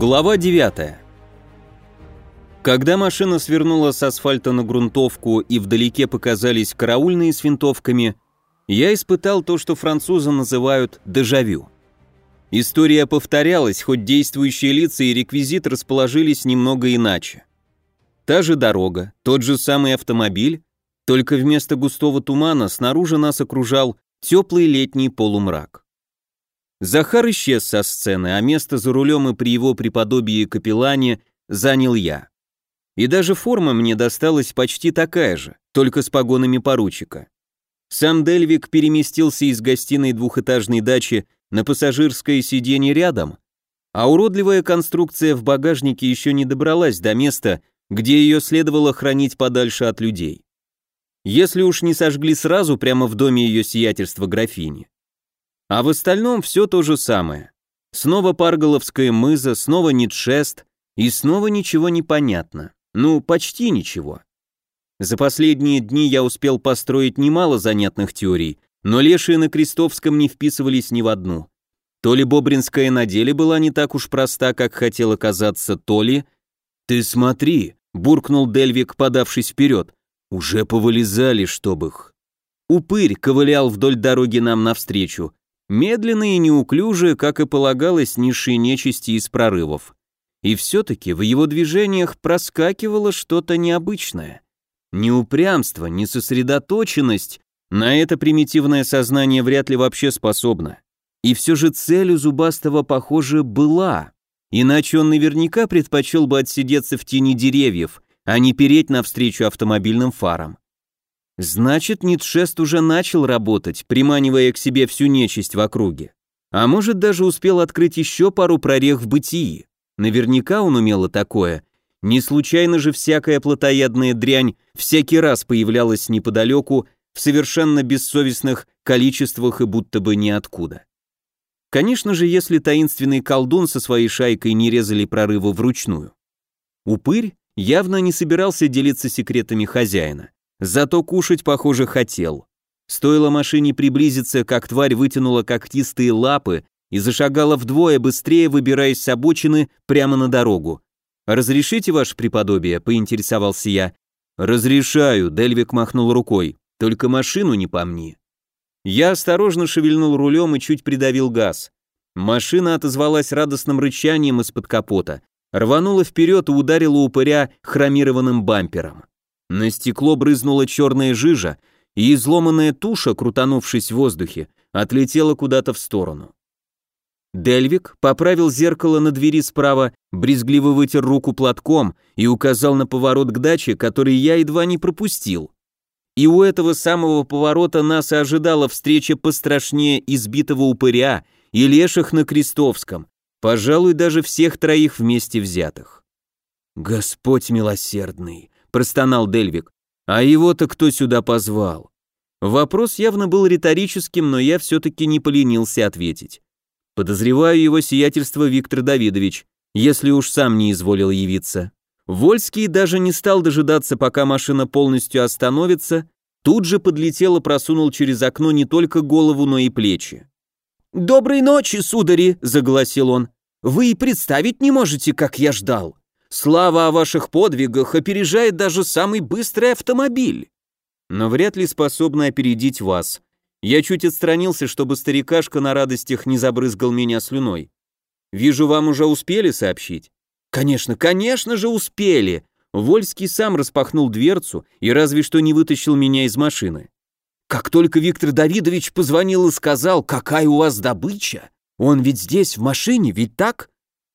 Глава 9. Когда машина свернула с асфальта на грунтовку и вдалеке показались караульные с винтовками, я испытал то, что французы называют дежавю. История повторялась, хоть действующие лица и реквизит расположились немного иначе. Та же дорога, тот же самый автомобиль, только вместо густого тумана снаружи нас окружал теплый летний полумрак. Захар исчез со сцены, а место за рулем и при его преподобии капеллане занял я. И даже форма мне досталась почти такая же, только с погонами поручика. Сам Дельвик переместился из гостиной двухэтажной дачи на пассажирское сиденье рядом, а уродливая конструкция в багажнике еще не добралась до места, где ее следовало хранить подальше от людей. Если уж не сожгли сразу прямо в доме ее сиятельства графини. А в остальном все то же самое. Снова Парголовская мыза, снова Нитшест, и снова ничего не понятно. Ну, почти ничего. За последние дни я успел построить немало занятных теорий, но лешие на Крестовском не вписывались ни в одну. То ли Бобринская на деле была не так уж проста, как хотел казаться, то ли... «Ты смотри», — буркнул Дельвик, подавшись вперед, — «уже повылезали, чтоб их». Упырь ковылял вдоль дороги нам навстречу, Медленно и неуклюже, как и полагалось низшей нечисти из прорывов. И все-таки в его движениях проскакивало что-то необычное. Ни упрямство, ни сосредоточенность на это примитивное сознание вряд ли вообще способно. И все же цель у Зубастого, похоже, была. Иначе он наверняка предпочел бы отсидеться в тени деревьев, а не переть навстречу автомобильным фарам. Значит, Нитшест уже начал работать, приманивая к себе всю нечисть в округе. А может, даже успел открыть еще пару прорех в бытии. Наверняка он умело такое. Не случайно же всякая плотоядная дрянь всякий раз появлялась неподалеку в совершенно бессовестных количествах и будто бы ниоткуда. Конечно же, если таинственный колдун со своей шайкой не резали прорывы вручную. Упырь явно не собирался делиться секретами хозяина. Зато кушать, похоже, хотел. Стоило машине приблизиться, как тварь вытянула когтистые лапы и зашагала вдвое быстрее, выбираясь с обочины прямо на дорогу. «Разрешите, ваше преподобие?» – поинтересовался я. «Разрешаю», – Дельвик махнул рукой. «Только машину не помни». Я осторожно шевельнул рулем и чуть придавил газ. Машина отозвалась радостным рычанием из-под капота, рванула вперед и ударила упыря хромированным бампером. На стекло брызнула черная жижа, и изломанная туша, крутанувшись в воздухе, отлетела куда-то в сторону. Дельвик поправил зеркало на двери справа, брезгливо вытер руку платком и указал на поворот к даче, который я едва не пропустил. И у этого самого поворота нас и ожидала встреча пострашнее избитого упыря и леших на Крестовском, пожалуй, даже всех троих вместе взятых. «Господь милосердный!» Простонал Дельвик. А его-то кто сюда позвал? Вопрос явно был риторическим, но я все-таки не поленился ответить. Подозреваю его сиятельство Виктор Давидович, если уж сам не изволил явиться. Вольский даже не стал дожидаться, пока машина полностью остановится, тут же подлетел и просунул через окно не только голову, но и плечи. «Доброй ночи, судари!» — загласил он. «Вы и представить не можете, как я ждал. Слава о ваших подвигах опережает даже самый быстрый автомобиль. Но вряд ли способна опередить вас. Я чуть отстранился, чтобы старикашка на радостях не забрызгал меня слюной. Вижу, вам уже успели сообщить? Конечно, конечно же успели. Вольский сам распахнул дверцу и разве что не вытащил меня из машины. Как только Виктор Давидович позвонил и сказал, какая у вас добыча, он ведь здесь, в машине, ведь так?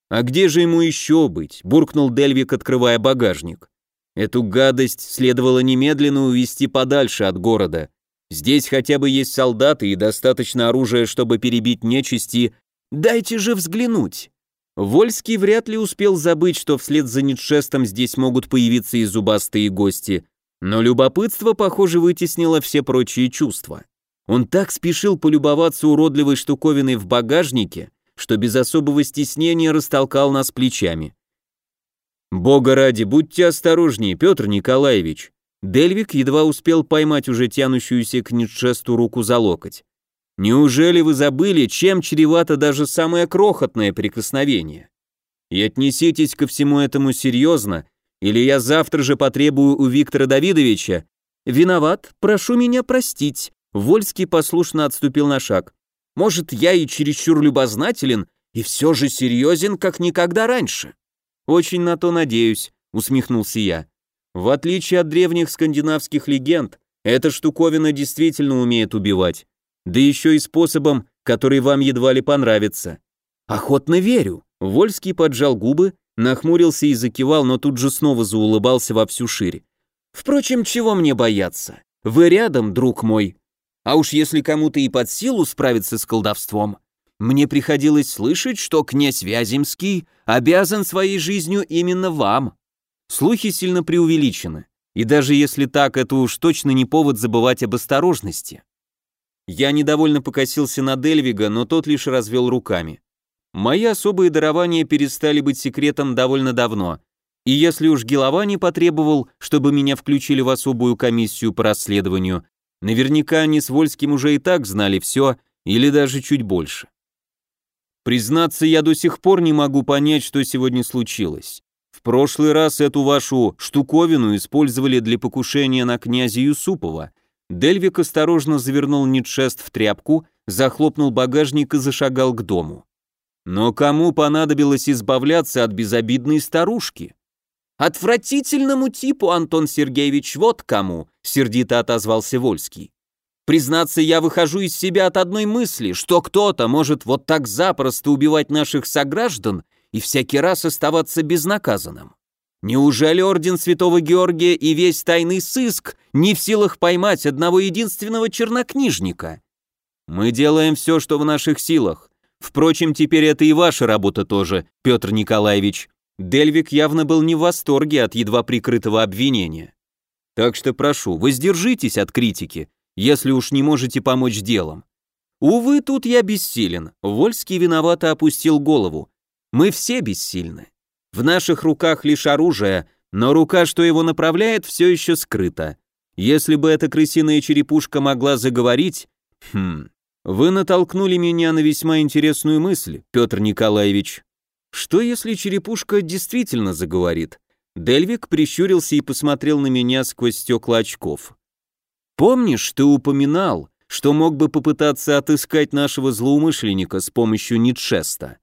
«А где же ему еще быть?» – буркнул Дельвик, открывая багажник. «Эту гадость следовало немедленно увести подальше от города. Здесь хотя бы есть солдаты и достаточно оружия, чтобы перебить нечисти. Дайте же взглянуть!» Вольский вряд ли успел забыть, что вслед за Нитшестом здесь могут появиться и зубастые гости, но любопытство, похоже, вытеснило все прочие чувства. Он так спешил полюбоваться уродливой штуковиной в багажнике, что без особого стеснения растолкал нас плечами. «Бога ради, будьте осторожнее, Петр Николаевич!» Дельвик едва успел поймать уже тянущуюся к Нитшесту руку за локоть. «Неужели вы забыли, чем чревато даже самое крохотное прикосновение?» И отнеситесь ко всему этому серьезно, или я завтра же потребую у Виктора Давидовича. Виноват, прошу меня простить. Вольский послушно отступил на шаг. Может, я и чересчур любознателен, и все же серьезен, как никогда раньше. Очень на то надеюсь, усмехнулся я. В отличие от древних скандинавских легенд, эта штуковина действительно умеет убивать. Да еще и способом, который вам едва ли понравится. Охотно верю. Вольский поджал губы, нахмурился и закивал, но тут же снова заулыбался во всю шире. Впрочем, чего мне бояться? Вы рядом, друг мой. А уж если кому-то и под силу справиться с колдовством, мне приходилось слышать, что князь Вяземский обязан своей жизнью именно вам. Слухи сильно преувеличены, и даже если так, это уж точно не повод забывать об осторожности. Я недовольно покосился на Дельвига, но тот лишь развел руками. Мои особые дарования перестали быть секретом довольно давно, и если уж Геловани потребовал, чтобы меня включили в особую комиссию по расследованию, наверняка они с Вольским уже и так знали все, или даже чуть больше. Признаться, я до сих пор не могу понять, что сегодня случилось. В прошлый раз эту вашу штуковину использовали для покушения на князя Юсупова. Дельвик осторожно завернул Нитшест в тряпку, захлопнул багажник и зашагал к дому. Но кому понадобилось избавляться от безобидной старушки? Отвратительному типу, Антон Сергеевич, вот кому, сердито отозвался Вольский. Признаться, я выхожу из себя от одной мысли, что кто-то может вот так запросто убивать наших сограждан и всякий раз оставаться безнаказанным. Неужели орден Святого Георгия и весь тайный сыск не в силах поймать одного единственного чернокнижника? Мы делаем все, что в наших силах, Впрочем, теперь это и ваша работа тоже, Петр Николаевич. Дельвик явно был не в восторге от едва прикрытого обвинения. Так что прошу, воздержитесь от критики, если уж не можете помочь делом. Увы, тут я бессилен. Вольский виновато опустил голову. Мы все бессильны. В наших руках лишь оружие, но рука, что его направляет, все еще скрыта. Если бы эта крысиная черепушка могла заговорить... Хм... Вы натолкнули меня на весьма интересную мысль, Петр Николаевич. Что если черепушка действительно заговорит? Дельвик прищурился и посмотрел на меня сквозь стекла очков. Помнишь, ты упоминал, что мог бы попытаться отыскать нашего злоумышленника с помощью Нитшеста?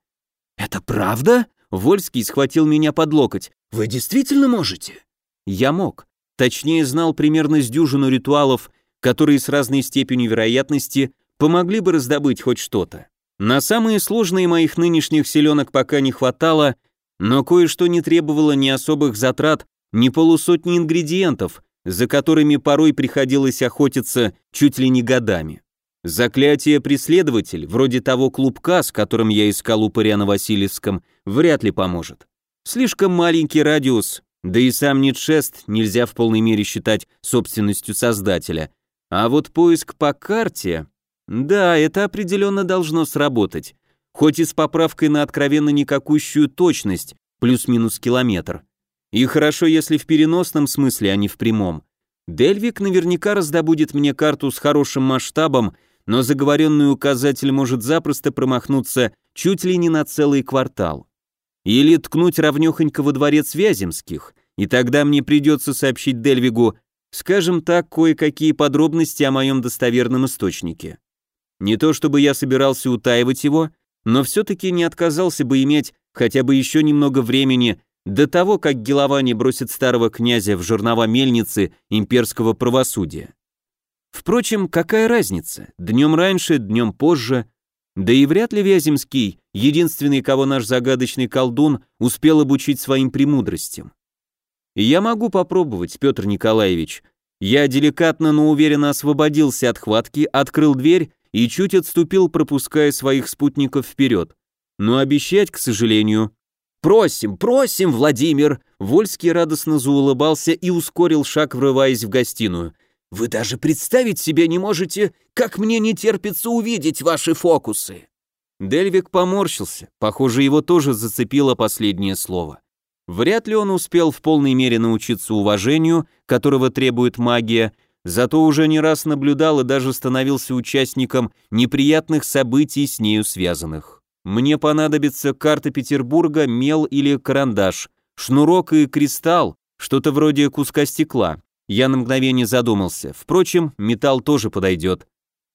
Это правда? Вольский схватил меня под локоть. Вы действительно можете? Я мог. Точнее, знал примерно с дюжину ритуалов, которые с разной степенью вероятности помогли бы раздобыть хоть что-то. На самые сложные моих нынешних селенок пока не хватало, но кое-что не требовало ни особых затрат, ни полусотни ингредиентов, за которыми порой приходилось охотиться чуть ли не годами. Заклятие преследователь, вроде того клубка, с которым я искал упыря на Васильевском, вряд ли поможет. Слишком маленький радиус, да и сам Нитшест нельзя в полной мере считать собственностью создателя. А вот поиск по карте... Да, это определенно должно сработать. Хоть и с поправкой на откровенно никакущую точность, плюс-минус километр. И хорошо, если в переносном смысле, а не в прямом. Дельвик наверняка раздобудет мне карту с хорошим масштабом, но заговоренный указатель может запросто промахнуться чуть ли не на целый квартал. Или ткнуть ровнёхонько во дворец Вяземских, и тогда мне придется сообщить Дельвигу, скажем так, кое-какие подробности о моем достоверном источнике. Не то чтобы я собирался утаивать его, но все-таки не отказался бы иметь хотя бы еще немного времени до того, как Геловани бросит старого князя в жернова мельницы имперского правосудия. Впрочем, какая разница, днем раньше, днем позже, да и вряд ли Вяземский, единственный, кого наш загадочный колдун успел обучить своим премудростям. Я могу попробовать, Петр Николаевич. Я деликатно, но уверенно освободился от хватки, открыл дверь и чуть отступил, пропуская своих спутников вперед. Но обещать, к сожалению... «Просим, просим, Владимир!» Вольский радостно заулыбался и ускорил шаг, врываясь в гостиную. «Вы даже представить себе не можете, как мне не терпится увидеть ваши фокусы!» Дельвик поморщился, похоже, его тоже зацепило последнее слово. Вряд ли он успел в полной мере научиться уважению, которого требует магия, зато уже не раз наблюдал и даже становился участником неприятных событий с нею связанных. Мне понадобится карта Петербурга, мел или карандаш, шнурок и кристалл, что-то вроде куска стекла. Я на мгновение задумался. Впрочем, металл тоже подойдет.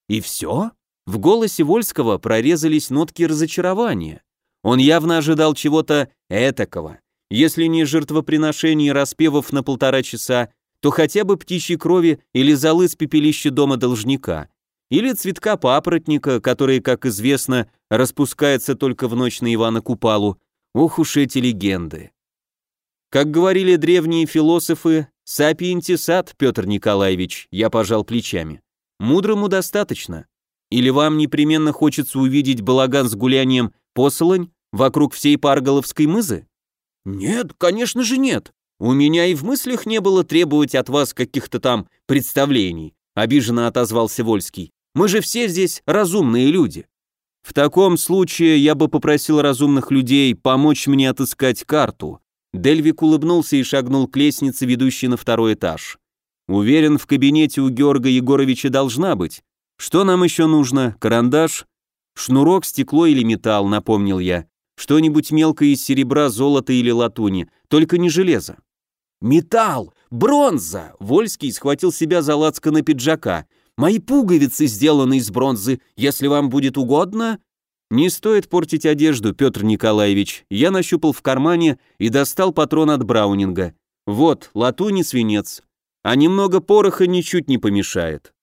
И все? В голосе Вольского прорезались нотки разочарования. Он явно ожидал чего-то этакого. Если не жертвоприношений распевов на полтора часа, то хотя бы птичьей крови или золы с пепелища дома должника. Или цветка папоротника, который, как известно, распускается только в ночь на Ивана Купалу. Ох уж эти легенды. Как говорили древние философы, сапиентисат, Петр Николаевич, я пожал плечами. Мудрому достаточно. Или вам непременно хочется увидеть балаган с гулянием посолонь вокруг всей Парголовской мызы? Нет, конечно же нет. У меня и в мыслях не было требовать от вас каких-то там представлений, обиженно отозвался Вольский. Мы же все здесь разумные люди. В таком случае я бы попросил разумных людей помочь мне отыскать карту. Дельвик улыбнулся и шагнул к лестнице, ведущей на второй этаж. Уверен, в кабинете у Георга Егоровича должна быть. Что нам еще нужно? Карандаш? Шнурок, стекло или металл, напомнил я. Что-нибудь мелкое из серебра, золота или латуни, только не железо. Металл! Бронза! Вольский схватил себя за на пиджака. Мои пуговицы сделаны из бронзы, если вам будет угодно...» «Не стоит портить одежду, Петр Николаевич». Я нащупал в кармане и достал патрон от Браунинга. «Вот, латунь и свинец. А немного пороха ничуть не помешает».